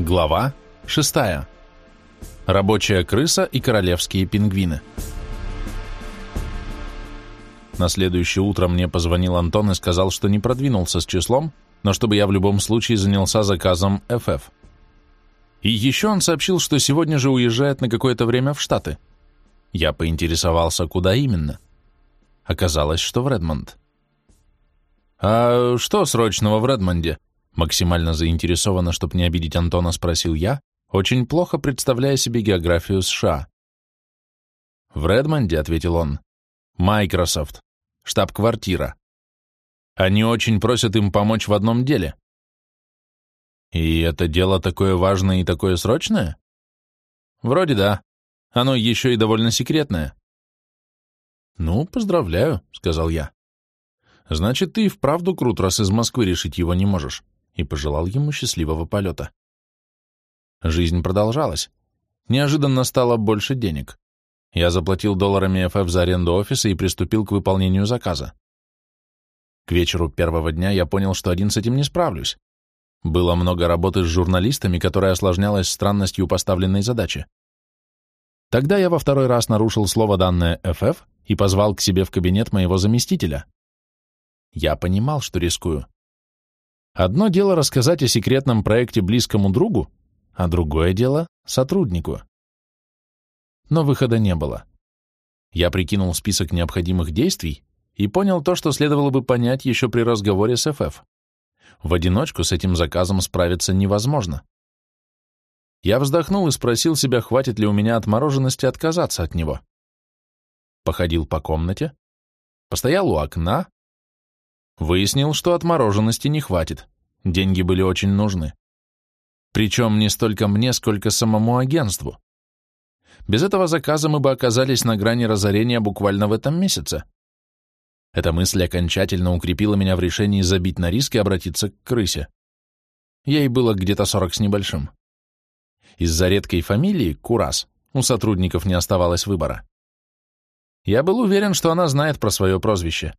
Глава 6. Рабочая крыса и королевские пингвины. На следующее утро мне позвонил Антон и сказал, что не продвинулся с числом, но чтобы я в любом случае занялся заказом FF. И еще он сообщил, что сегодня же уезжает на какое-то время в Штаты. Я поинтересовался, куда именно. Оказалось, что в Редмонд. «А что срочного в Редмонде?» Максимально заинтересованно, чтобы не обидеть Антона, спросил я, очень плохо представляя себе географию США. «В Редмонде», — ответил он, — «Майкрософт, штаб-квартира. Они очень просят им помочь в одном деле». «И это дело такое важное и такое срочное?» «Вроде да. Оно еще и довольно секретное». «Ну, поздравляю», — сказал я. «Значит, ты и вправду крут, раз из Москвы решить его не можешь и пожелал ему счастливого полета. Жизнь продолжалась. Неожиданно стало больше денег. Я заплатил долларами ФФ за аренду офиса и приступил к выполнению заказа. К вечеру первого дня я понял, что один с этим не справлюсь. Было много работы с журналистами, которая осложнялась странностью поставленной задачи. Тогда я во второй раз нарушил слово данное ФФ и позвал к себе в кабинет моего заместителя. Я понимал, что рискую. Одно дело рассказать о секретном проекте близкому другу, а другое дело — сотруднику. Но выхода не было. Я прикинул список необходимых действий и понял то, что следовало бы понять еще при разговоре с ФФ. В одиночку с этим заказом справиться невозможно. Я вздохнул и спросил себя, хватит ли у меня отмороженности отказаться от него. Походил по комнате, постоял у окна, Выяснил, что отмороженности не хватит. Деньги были очень нужны. Причем не столько мне, сколько самому агентству. Без этого заказа мы бы оказались на грани разорения буквально в этом месяце. Эта мысль окончательно укрепила меня в решении забить на риск и обратиться к крысе. Ей было где-то сорок с небольшим. Из-за редкой фамилии, Курас, у сотрудников не оставалось выбора. Я был уверен, что она знает про свое прозвище.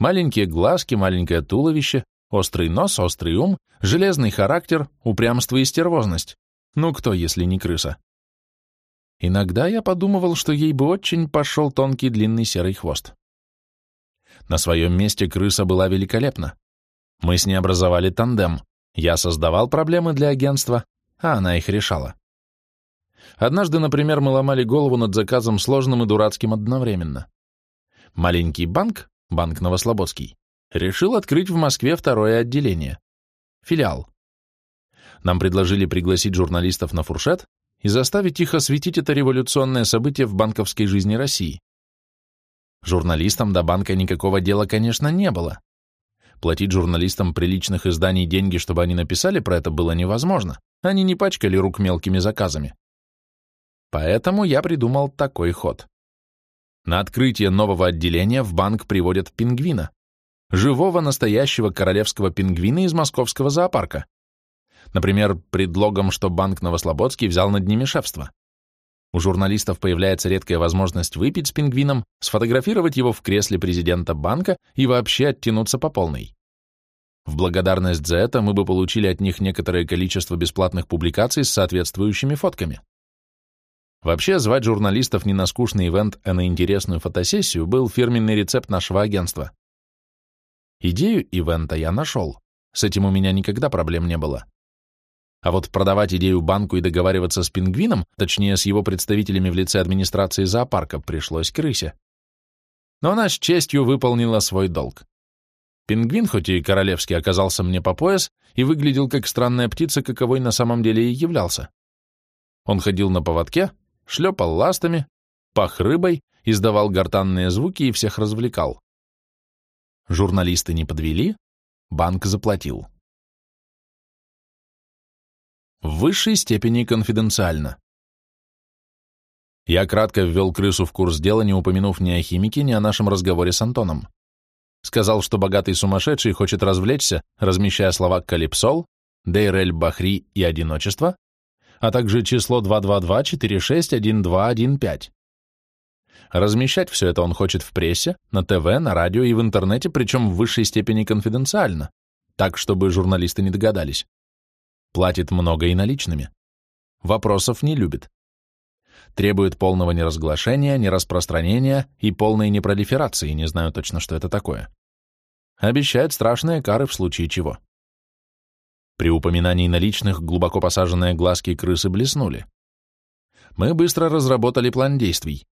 Маленькие глазки, маленькое туловище, острый нос, острый ум, железный характер, упрямство и стервозность. Ну кто, если не крыса? Иногда я подумывал, что ей бы очень пошел тонкий длинный серый хвост. На своем месте крыса была великолепна. Мы с ней образовали тандем. Я создавал проблемы для агентства, а она их решала. Однажды, например, мы ломали голову над заказом сложным и дурацким одновременно. Маленький банк Банк Новослободский, решил открыть в Москве второе отделение, филиал. Нам предложили пригласить журналистов на фуршет и заставить их осветить это революционное событие в банковской жизни России. Журналистам до банка никакого дела, конечно, не было. Платить журналистам приличных изданий деньги, чтобы они написали про это, было невозможно. Они не пачкали рук мелкими заказами. Поэтому я придумал такой ход. На открытие нового отделения в банк приводят пингвина. Живого настоящего королевского пингвина из московского зоопарка. Например, предлогом, что банк Новослободский взял над ними шефство. У журналистов появляется редкая возможность выпить с пингвином, сфотографировать его в кресле президента банка и вообще оттянуться по полной. В благодарность за это мы бы получили от них некоторое количество бесплатных публикаций с соответствующими фотками. Вообще, звать журналистов не на скучный ивент, а на интересную фотосессию был фирменный рецепт нашего агентства. Идею ивента я нашел. С этим у меня никогда проблем не было. А вот продавать идею банку и договариваться с пингвином, точнее, с его представителями в лице администрации зоопарка, пришлось крысе. Но она с честью выполнила свой долг. Пингвин, хоть и королевский, оказался мне по пояс и выглядел как странная птица, каковой на самом деле и являлся. Он ходил на поводке, шлепал ластами, пах рыбой, издавал гортанные звуки и всех развлекал. Журналисты не подвели, банк заплатил. В высшей степени конфиденциально. Я кратко ввел крысу в курс дела, не упомянув ни о химике, ни о нашем разговоре с Антоном. Сказал, что богатый сумасшедший хочет развлечься, размещая слова «калипсол», «дейрель бахри» и «одиночество», а также число 222-461215. Размещать все это он хочет в прессе, на ТВ, на радио и в интернете, причем в высшей степени конфиденциально, так, чтобы журналисты не догадались. Платит много и наличными. Вопросов не любит. Требует полного неразглашения, нераспространения и полной непролиферации, не знаю точно, что это такое. Обещает страшные кары в случае чего. При упоминании наличных глубоко посаженные глазки крысы блеснули. Мы быстро разработали план действий.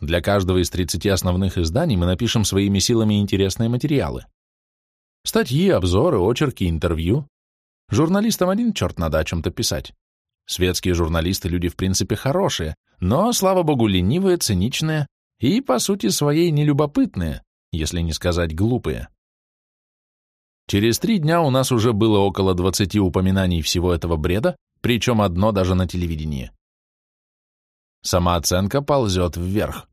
Для каждого из 30 основных изданий мы напишем своими силами интересные материалы. Статьи, обзоры, очерки, интервью. Журналистам один черт надо о чем-то писать. Светские журналисты люди в принципе хорошие, но, слава богу, ленивые, циничные и, по сути своей, нелюбопытные, если не сказать глупые. Через три дня у нас уже было около 20 упоминаний всего этого бреда, причем одно даже на телевидении. Самооценка ползет вверх.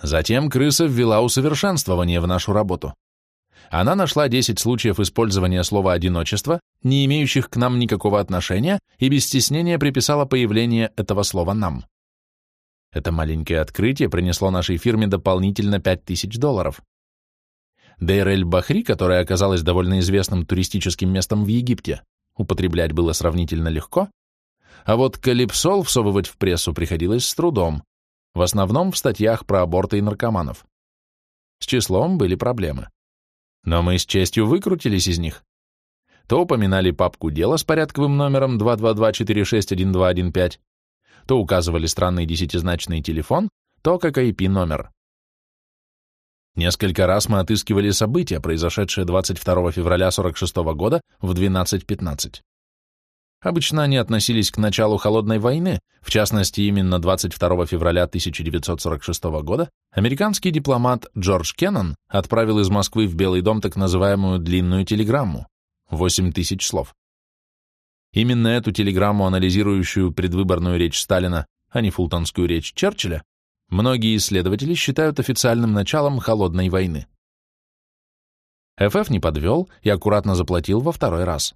Затем крыса ввела усовершенствование в нашу работу. Она нашла 10 случаев использования слова «одиночество», не имеющих к нам никакого отношения, и без стеснения приписала появление этого слова нам. Это маленькое открытие принесло нашей фирме дополнительно 5000 долларов. Дейр-эль-Бахри, которая оказалась довольно известным туристическим местом в Египте, употреблять было сравнительно легко, а вот калипсол всовывать в прессу приходилось с трудом, в основном в статьях про аборты и наркоманов. С числом были проблемы. Но мы с честью выкрутились из них. То упоминали папку дела с порядковым номером 222461215, то указывали странный десятизначный телефон, то как IP-номер. Несколько раз мы отыскивали события, произошедшие 22 февраля 46 года в 12.15. Обычно они относились к началу Холодной войны, в частности, именно 22 февраля 1946 года американский дипломат Джордж Кеннон отправил из Москвы в Белый дом так называемую длинную телеграмму, 8 тысяч слов. Именно эту телеграмму, анализирующую предвыборную речь Сталина, а не фултонскую речь Черчилля, многие исследователи считают официальным началом Холодной войны. ФФ не подвел и аккуратно заплатил во второй раз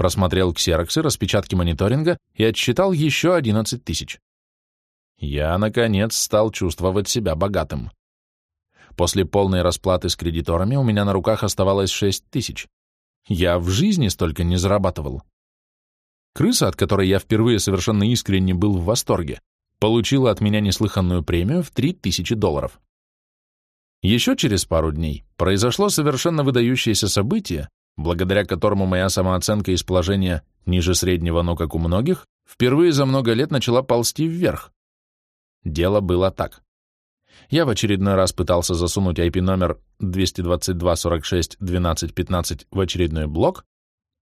просмотрел ксероксы, распечатки мониторинга и отсчитал еще 11 тысяч. Я, наконец, стал чувствовать себя богатым. После полной расплаты с кредиторами у меня на руках оставалось 6 тысяч. Я в жизни столько не зарабатывал. Крыса, от которой я впервые совершенно искренне был в восторге, получила от меня неслыханную премию в 3000 долларов. Еще через пару дней произошло совершенно выдающееся событие, благодаря которому моя самооценка из положения ниже среднего, но как у многих, впервые за много лет начала ползти вверх. Дело было так. Я в очередной раз пытался засунуть IP-номер 222.46.12.15 в очередной блок,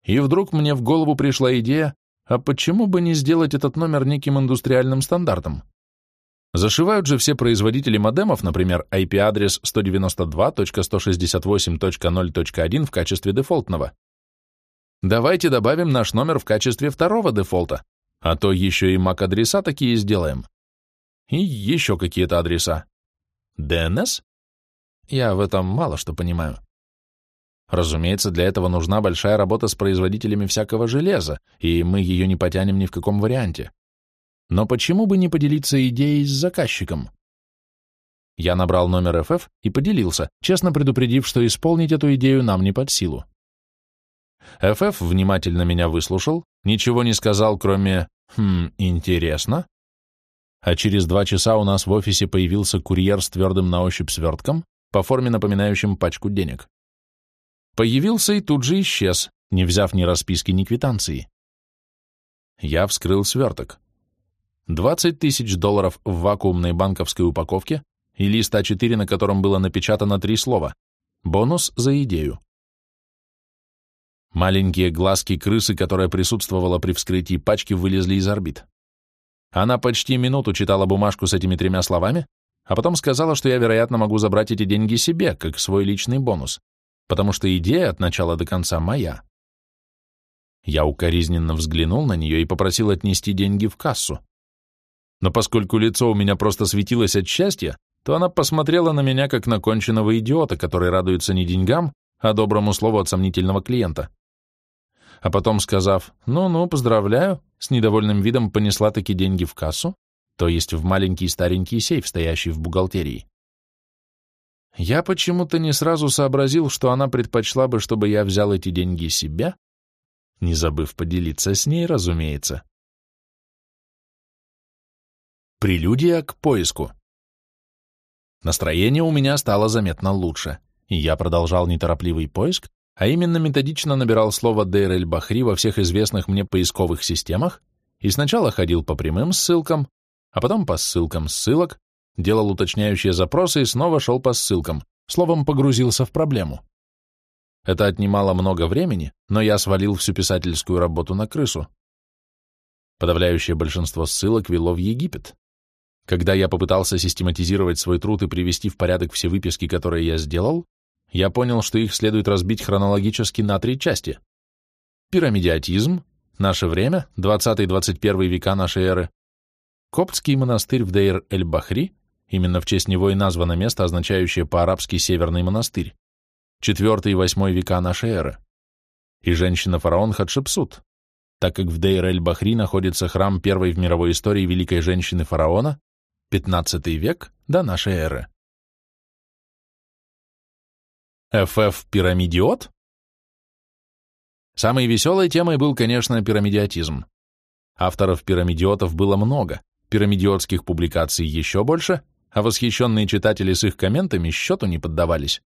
и вдруг мне в голову пришла идея, а почему бы не сделать этот номер неким индустриальным стандартом? Зашивают же все производители модемов, например, IP-адрес 192.168.0.1 в качестве дефолтного. Давайте добавим наш номер в качестве второго дефолта, а то еще и MAC-адреса такие сделаем. И еще какие-то адреса. DNS? Я в этом мало что понимаю. Разумеется, для этого нужна большая работа с производителями всякого железа, и мы ее не потянем ни в каком варианте. Но почему бы не поделиться идеей с заказчиком? Я набрал номер FF и поделился, честно предупредив, что исполнить эту идею нам не под силу. FF внимательно меня выслушал, ничего не сказал, кроме «хм, интересно». А через два часа у нас в офисе появился курьер с твердым на ощупь свертком, по форме напоминающим пачку денег. Появился и тут же исчез, не взяв ни расписки, ни квитанции. Я вскрыл сверток. 20 тысяч долларов в вакуумной банковской упаковке и лист А4, на котором было напечатано три слова. Бонус за идею. Маленькие глазки крысы, которая присутствовала при вскрытии пачки, вылезли из орбит. Она почти минуту читала бумажку с этими тремя словами, а потом сказала, что я, вероятно, могу забрать эти деньги себе, как свой личный бонус, потому что идея от начала до конца моя. Я укоризненно взглянул на нее и попросил отнести деньги в кассу но поскольку лицо у меня просто светилось от счастья, то она посмотрела на меня как на конченного идиота, который радуется не деньгам, а доброму слову от сомнительного клиента. А потом, сказав «ну-ну, поздравляю», с недовольным видом понесла таки деньги в кассу, то есть в маленький старенький сейф, стоящий в бухгалтерии. Я почему-то не сразу сообразил, что она предпочла бы, чтобы я взял эти деньги себе, не забыв поделиться с ней, разумеется. Прелюдия к поиску. Настроение у меня стало заметно лучше, и я продолжал неторопливый поиск, а именно методично набирал слово Дейр-эль-Бахри во всех известных мне поисковых системах и сначала ходил по прямым ссылкам, а потом по ссылкам ссылок, делал уточняющие запросы и снова шел по ссылкам, словом, погрузился в проблему. Это отнимало много времени, но я свалил всю писательскую работу на крысу. Подавляющее большинство ссылок вело в Египет. Когда я попытался систематизировать свой труд и привести в порядок все выписки, которые я сделал, я понял, что их следует разбить хронологически на три части. Пирамидиатизм, наше время, 20-21 века нашей эры, Коптский монастырь в Дейр-эль-Бахри, именно в честь него и названо место, означающее по-арабски «северный монастырь», 4 и 8 века нашей эры, и женщина-фараон Хатшепсут, так как в Дейр-эль-Бахри находится храм первой в мировой истории великой женщины-фараона, 15 век до нашей эры. ФФ пирамидиот? Самой веселой темой был, конечно, пирамидиотизм. Авторов пирамидиотов было много, пирамидиотских публикаций еще больше, а восхищенные читатели с их комментами счету не поддавались.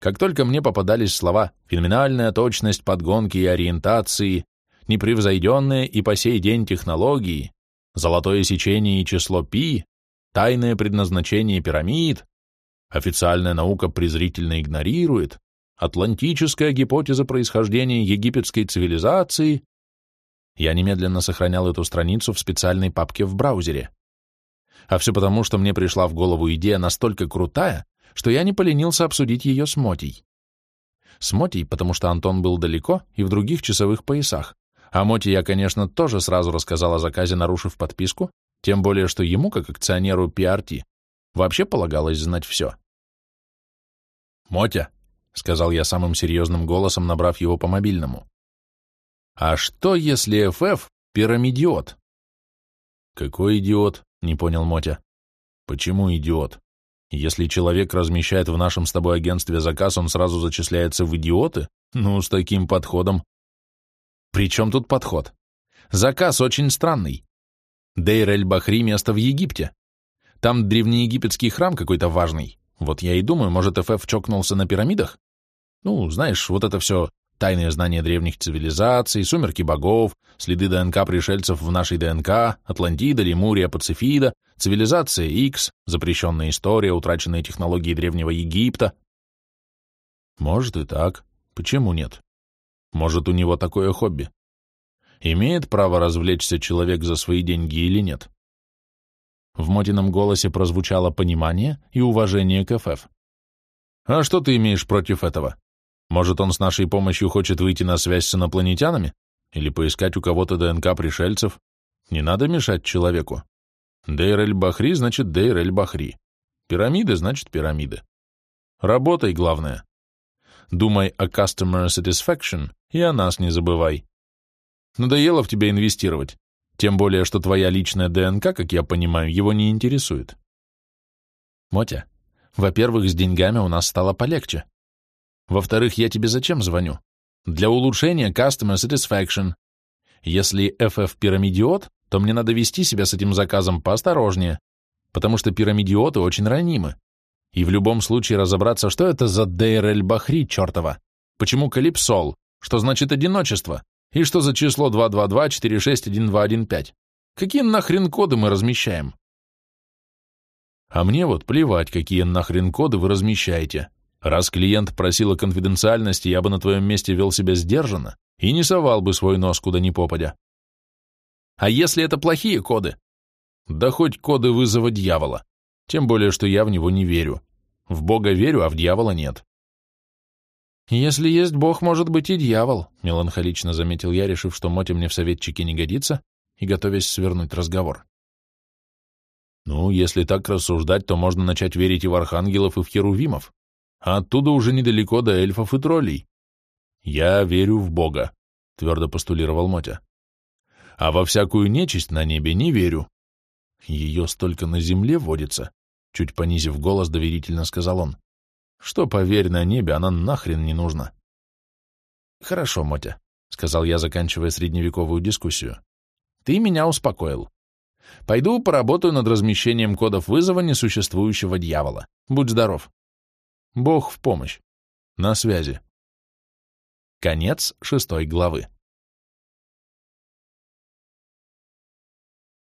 Как только мне попадались слова «феноменальная точность подгонки и ориентации», «непревзойденные и по сей день технологии», золотое сечение и число пи, тайное предназначение пирамид, официальная наука презрительно игнорирует, атлантическая гипотеза происхождения египетской цивилизации. Я немедленно сохранял эту страницу в специальной папке в браузере. А все потому, что мне пришла в голову идея настолько крутая, что я не поленился обсудить ее с Мотей. С Мотей, потому что Антон был далеко и в других часовых поясах, а Моти я, конечно, тоже сразу рассказал о заказе, нарушив подписку, тем более, что ему, как акционеру PRT, вообще полагалось знать все. «Мотя», — сказал я самым серьезным голосом, набрав его по мобильному, «а что, если ФФ — пирамидиот?» «Какой идиот?» — не понял Мотя. «Почему идиот? Если человек размещает в нашем с тобой агентстве заказ, он сразу зачисляется в идиоты? Ну, с таким подходом при чем тут подход? Заказ очень странный. Дейр-эль-Бахри — место в Египте. Там древнеегипетский храм какой-то важный. Вот я и думаю, может, ФФ чокнулся на пирамидах? Ну, знаешь, вот это все тайные знания древних цивилизаций, сумерки богов, следы ДНК пришельцев в нашей ДНК, Атлантида, Лемурия, Пацифида, цивилизация X, запрещенная история, утраченные технологии древнего Египта. Может и так. Почему нет? Может, у него такое хобби? Имеет право развлечься человек за свои деньги или нет? В Мотином голосе прозвучало понимание и уважение к ФФ. «А что ты имеешь против этого? Может, он с нашей помощью хочет выйти на связь с инопланетянами? Или поискать у кого-то ДНК пришельцев? Не надо мешать человеку. Дейр-эль-Бахри значит Дейр-эль-Бахри. Пирамиды значит пирамиды. Работай, главное. Думай о customer satisfaction и о нас не забывай. Надоело в тебя инвестировать, тем более, что твоя личная ДНК, как я понимаю, его не интересует. Мотя, во-первых, с деньгами у нас стало полегче. Во-вторых, я тебе зачем звоню? Для улучшения customer satisfaction. Если FF пирамидиот, то мне надо вести себя с этим заказом поосторожнее, потому что пирамидиоты очень ранимы. И в любом случае разобраться, что это за Дейр-эль-Бахри, чертова. Почему Калипсол? Что значит одиночество? И что за число 222-461215? Какие нахрен коды мы размещаем? А мне вот плевать, какие нахрен коды вы размещаете. Раз клиент просил о конфиденциальности, я бы на твоем месте вел себя сдержанно и не совал бы свой нос куда ни попадя. А если это плохие коды? Да хоть коды вызова дьявола. Тем более, что я в него не верю. В Бога верю, а в дьявола нет. «Если есть Бог, может быть и дьявол», — меланхолично заметил я, решив, что Моти мне в советчике не годится, и готовясь свернуть разговор. «Ну, если так рассуждать, то можно начать верить и в архангелов, и в херувимов, а оттуда уже недалеко до эльфов и троллей. Я верю в Бога», — твердо постулировал Мотя. «А во всякую нечисть на небе не верю. Ее столько на земле водится», — чуть понизив голос, доверительно сказал он. Что, поверь, на небе она нахрен не нужна. Хорошо, Мотя. — сказал я, заканчивая средневековую дискуссию. «Ты меня успокоил. Пойду поработаю над размещением кодов вызова несуществующего дьявола. Будь здоров. Бог в помощь. На связи». Конец шестой главы.